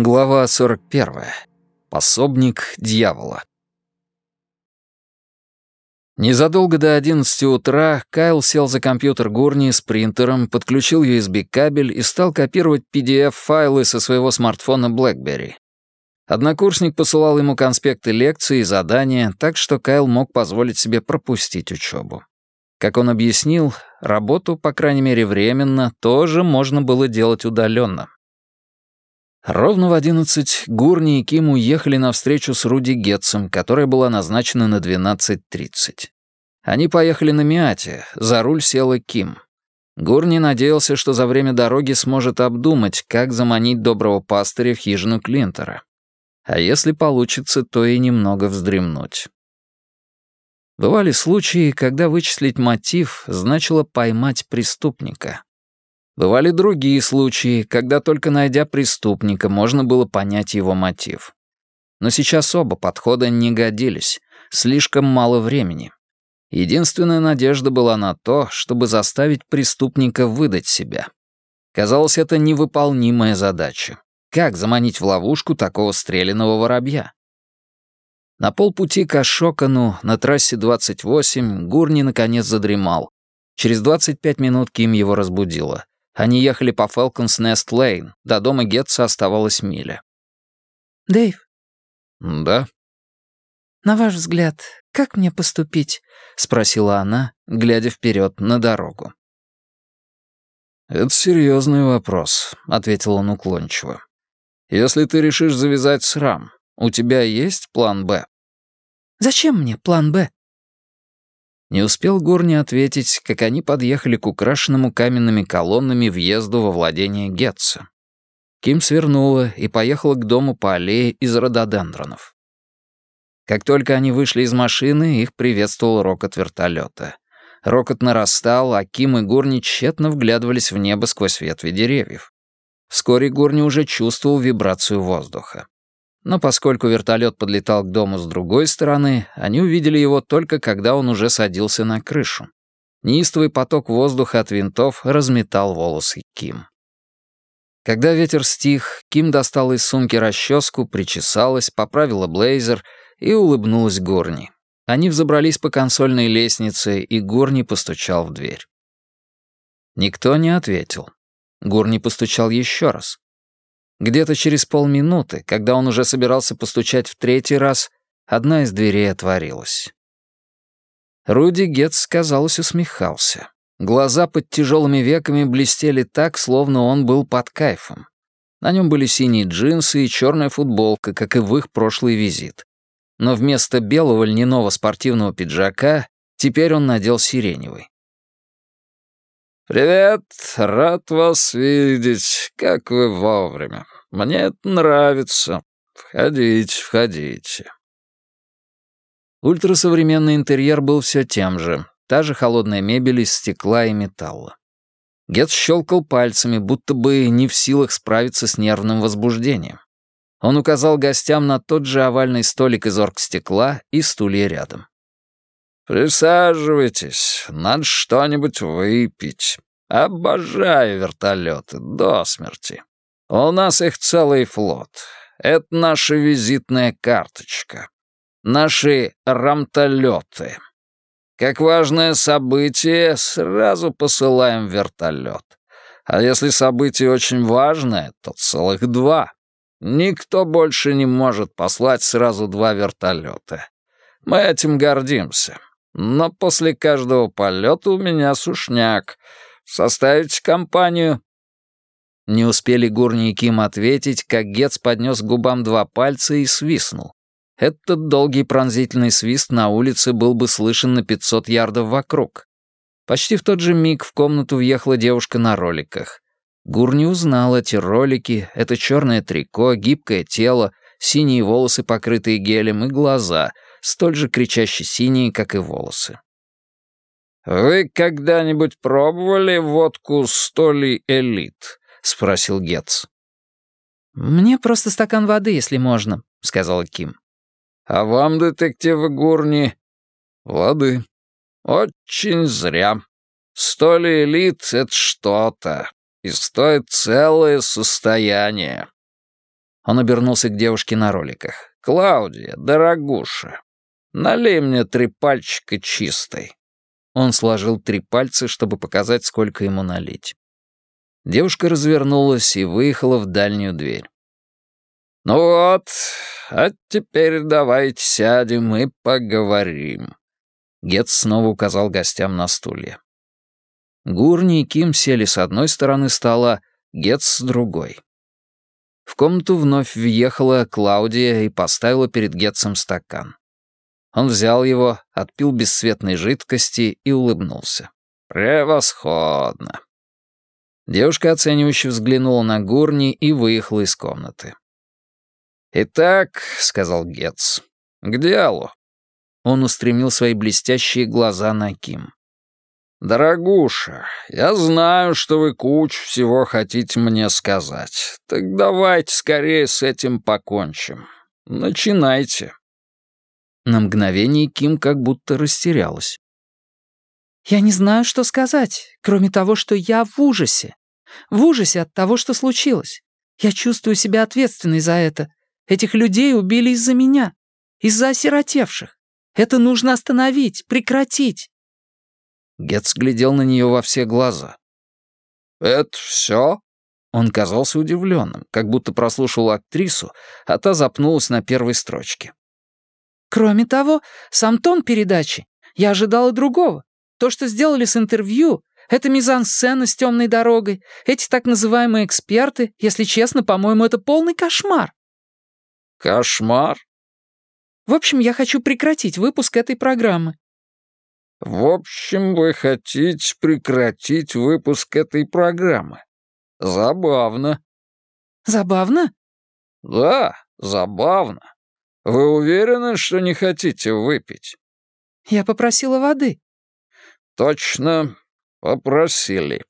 Глава 41. Пособник дьявола. Незадолго до 11 утра Кайл сел за компьютер Гурни с принтером, подключил USB-кабель и стал копировать PDF-файлы со своего смартфона BlackBerry. Однокурсник посылал ему конспекты лекций и задания, так что Кайл мог позволить себе пропустить учебу. Как он объяснил, работу, по крайней мере временно, тоже можно было делать удаленно. Ровно в одиннадцать Гурни и Ким уехали на встречу с Руди Гетцем, которая была назначена на 12.30. Они поехали на Миате, за руль села Ким. Гурни надеялся, что за время дороги сможет обдумать, как заманить доброго пастыря в хижину Клинтера. А если получится, то и немного вздремнуть. Бывали случаи, когда вычислить мотив значило поймать преступника. Бывали другие случаи, когда только найдя преступника, можно было понять его мотив. Но сейчас оба подхода не годились, слишком мало времени. Единственная надежда была на то, чтобы заставить преступника выдать себя. Казалось, это невыполнимая задача. Как заманить в ловушку такого стреляного воробья? На полпути к Ашокану на трассе 28 Гурни наконец задремал. Через 25 минут Ким его разбудила. Они ехали по Фелконс Нест Лейн. До дома Гетца оставалась миля. «Дэйв?» «Да?» «На ваш взгляд, как мне поступить?» — спросила она, глядя вперед на дорогу. «Это серьезный вопрос», — ответил он уклончиво. «Если ты решишь завязать срам, у тебя есть план «Б»?» «Зачем мне план «Б»?» Не успел Горни ответить, как они подъехали к украшенному каменными колоннами въезду во владение Гетца. Ким свернула и поехала к дому по аллее из рододендронов. Как только они вышли из машины, их приветствовал рокот вертолета. Рокот нарастал, а Ким и Гурни тщетно вглядывались в небо сквозь ветви деревьев. Вскоре Гурни уже чувствовал вибрацию воздуха. Но поскольку вертолет подлетал к дому с другой стороны, они увидели его только когда он уже садился на крышу. Неистовый поток воздуха от винтов разметал волосы Ким. Когда ветер стих, Ким достала из сумки расческу, причесалась, поправила блейзер и улыбнулась Горни. Они взобрались по консольной лестнице, и Горни постучал в дверь. Никто не ответил. Горни постучал еще раз. Где-то через полминуты, когда он уже собирался постучать в третий раз, одна из дверей отворилась. Руди Гетц, казалось, усмехался. Глаза под тяжелыми веками блестели так, словно он был под кайфом. На нем были синие джинсы и черная футболка, как и в их прошлый визит. Но вместо белого льняного спортивного пиджака теперь он надел сиреневый. «Привет, рад вас видеть, как вы вовремя. Мне это нравится. Входите, входите». Ультрасовременный интерьер был все тем же, та же холодная мебель из стекла и металла. Гет щелкал пальцами, будто бы не в силах справиться с нервным возбуждением. Он указал гостям на тот же овальный столик из оргстекла и стулья рядом. «Присаживайтесь, надо что-нибудь выпить. Обожаю вертолеты до смерти. У нас их целый флот. Это наша визитная карточка. Наши рамтолеты. Как важное событие, сразу посылаем вертолет. А если событие очень важное, то целых два. Никто больше не может послать сразу два вертолета. Мы этим гордимся. Но после каждого полета у меня сушняк. Составить компанию?» Не успели Гурни и Ким ответить, как Гец поднес губам два пальца и свистнул. Этот долгий пронзительный свист на улице был бы слышен на 500 ярдов вокруг. Почти в тот же миг в комнату въехала девушка на роликах. Гурни узнал эти ролики, это черное трико, гибкое тело, синие волосы, покрытые гелем, и глаза — столь же кричаще синие, как и волосы. «Вы когда-нибудь пробовали водку «Столи Элит»?» — спросил Гетц. «Мне просто стакан воды, если можно», — сказала Ким. «А вам, детектив Гурни?» «Воды». «Очень зря. Столи Элит — это что-то, и стоит целое состояние». Он обернулся к девушке на роликах. «Клаудия, дорогуша, налей мне три пальчика чистой». Он сложил три пальца, чтобы показать, сколько ему налить. Девушка развернулась и выехала в дальнюю дверь. «Ну вот, а теперь давайте сядем и поговорим». Гетц снова указал гостям на стулья. Гурни и Ким сели с одной стороны стола, Гетц с другой. В комнату вновь въехала Клаудия и поставила перед Гетцем стакан. Он взял его, отпил бесцветной жидкости и улыбнулся. «Превосходно!» Девушка оценивающе взглянула на Гурни и выехала из комнаты. «Итак», — сказал Гетц, — «к делу». Он устремил свои блестящие глаза на Ким. «Дорогуша, я знаю, что вы кучу всего хотите мне сказать. Так давайте скорее с этим покончим. Начинайте». На мгновение Ким как будто растерялась. «Я не знаю, что сказать, кроме того, что я в ужасе. В ужасе от того, что случилось. Я чувствую себя ответственной за это. Этих людей убили из-за меня, из-за осиротевших. Это нужно остановить, прекратить». Гетц глядел на нее во все глаза. «Это все?» Он казался удивленным, как будто прослушал актрису, а та запнулась на первой строчке. «Кроме того, сам тон передачи. Я ожидала другого. То, что сделали с интервью, это мизансцена с темной дорогой, эти так называемые эксперты, если честно, по-моему, это полный кошмар. Кошмар? В общем, я хочу прекратить выпуск этой программы. В общем, вы хотите прекратить выпуск этой программы. Забавно. Забавно? Да, забавно. Вы уверены, что не хотите выпить? Я попросила воды. Точно, попросили.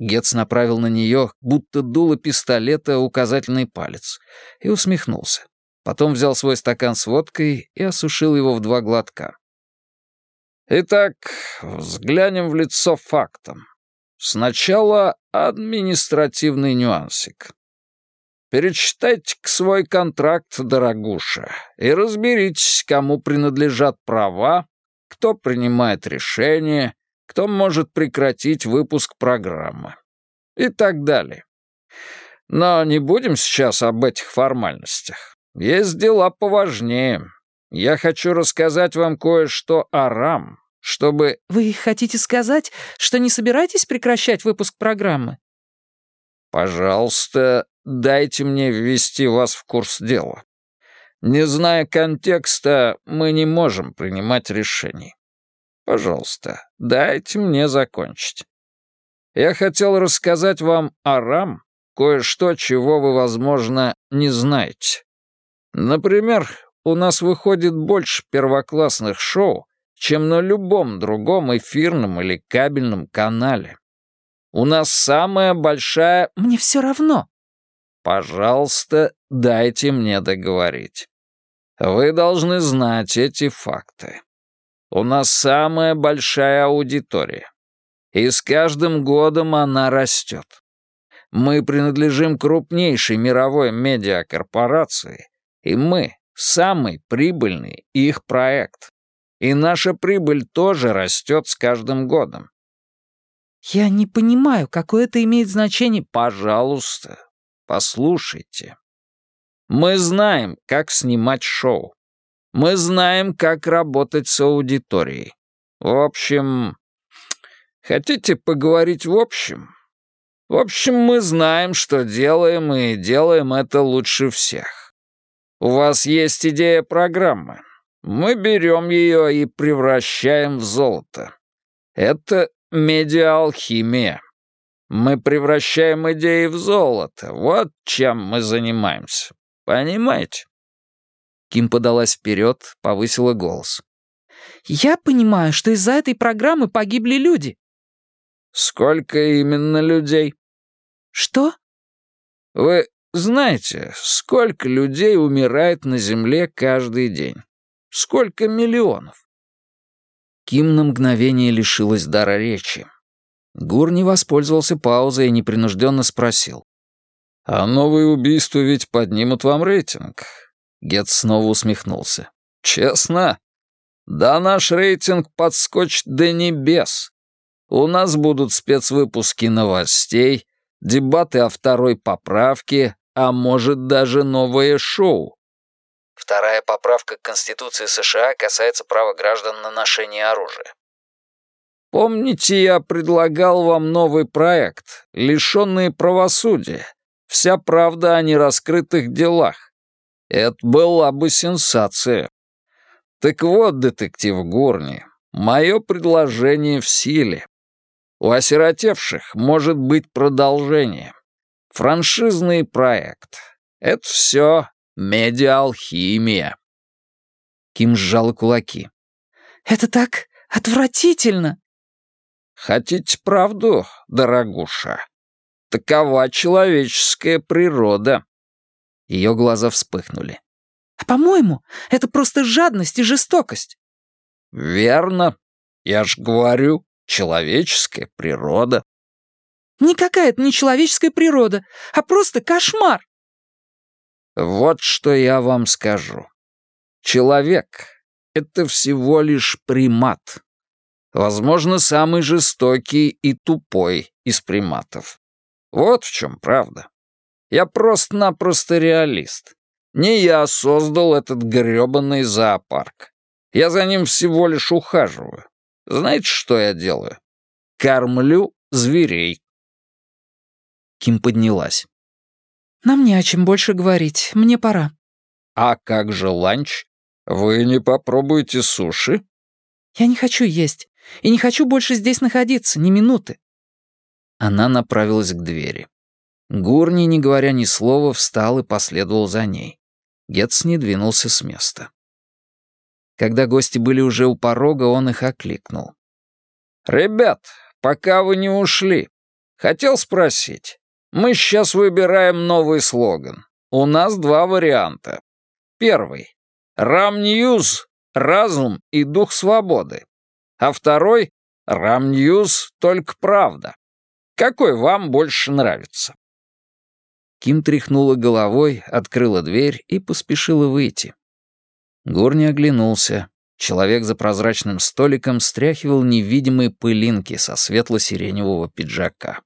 Гетц направил на нее, будто дуло пистолета, указательный палец, и усмехнулся. Потом взял свой стакан с водкой и осушил его в два глотка. Итак, взглянем в лицо фактам. Сначала административный нюансик. Перечитайте к свой контракт, дорогуша, и разберитесь, кому принадлежат права, кто принимает решения, кто может прекратить выпуск программы и так далее. Но не будем сейчас об этих формальностях. Есть дела поважнее. Я хочу рассказать вам кое-что о РАМ, чтобы...» «Вы хотите сказать, что не собираетесь прекращать выпуск программы?» «Пожалуйста, дайте мне ввести вас в курс дела. Не зная контекста, мы не можем принимать решений. Пожалуйста, дайте мне закончить. Я хотел рассказать вам о РАМ, кое-что, чего вы, возможно, не знаете. Например, у нас выходит больше первоклассных шоу, чем на любом другом эфирном или кабельном канале. У нас самая большая... Мне все равно. Пожалуйста, дайте мне договорить. Вы должны знать эти факты. У нас самая большая аудитория. И с каждым годом она растет. Мы принадлежим крупнейшей мировой медиакорпорации, и мы — самый прибыльный их проект. И наша прибыль тоже растет с каждым годом. Я не понимаю, какое это имеет значение. Пожалуйста, послушайте. Мы знаем, как снимать шоу. Мы знаем, как работать с аудиторией. В общем, хотите поговорить в общем? В общем, мы знаем, что делаем, и делаем это лучше всех. У вас есть идея программы. Мы берем ее и превращаем в золото. Это медиалхимия. Мы превращаем идеи в золото. Вот чем мы занимаемся. Понимаете?» Ким подалась вперед, повысила голос. «Я понимаю, что из-за этой программы погибли люди». «Сколько именно людей?» «Что?» «Вы знаете, сколько людей умирает на Земле каждый день? Сколько миллионов? Ким на мгновение лишилась дара речи. Гур не воспользовался паузой и непринужденно спросил. «А новые убийства ведь поднимут вам рейтинг». Гет снова усмехнулся. «Честно? Да наш рейтинг подскочит до небес. У нас будут спецвыпуски новостей, дебаты о второй поправке, а может даже новое шоу. Вторая поправка Конституции США касается права граждан на ношение оружия. Помните, я предлагал вам новый проект «Лишенные правосудия. Вся правда о нераскрытых делах». Это была бы сенсация. Так вот, детектив Горни, мое предложение в силе. У осиротевших может быть продолжение. Франшизный проект. Это все медиалхимия. Ким сжала кулаки. «Это так отвратительно!» «Хотите правду, дорогуша? Такова человеческая природа». Ее глаза вспыхнули. «А по-моему, это просто жадность и жестокость». «Верно. Я ж говорю, человеческая природа». «Никакая это не человеческая природа, а просто кошмар». «Вот что я вам скажу. Человек — это всего лишь примат. Возможно, самый жестокий и тупой из приматов. Вот в чем правда. Я просто-напросто реалист. Не я создал этот грёбаный зоопарк. Я за ним всего лишь ухаживаю. Знаете, что я делаю? Кормлю зверей. Ким поднялась. «Нам не о чем больше говорить. Мне пора». «А как же ланч? Вы не попробуете суши?» «Я не хочу есть. И не хочу больше здесь находиться, ни минуты». Она направилась к двери. Гурни, не говоря ни слова, встал и последовал за ней. Гетц не двинулся с места. Когда гости были уже у порога, он их окликнул. «Ребят, пока вы не ушли, хотел спросить. Мы сейчас выбираем новый слоган. У нас два варианта. Первый. Рам-Ньюз — разум и дух свободы а второй — «Рамньюз, только правда». Какой вам больше нравится?» Ким тряхнула головой, открыла дверь и поспешила выйти. Горни оглянулся. Человек за прозрачным столиком стряхивал невидимые пылинки со светло-сиреневого пиджака.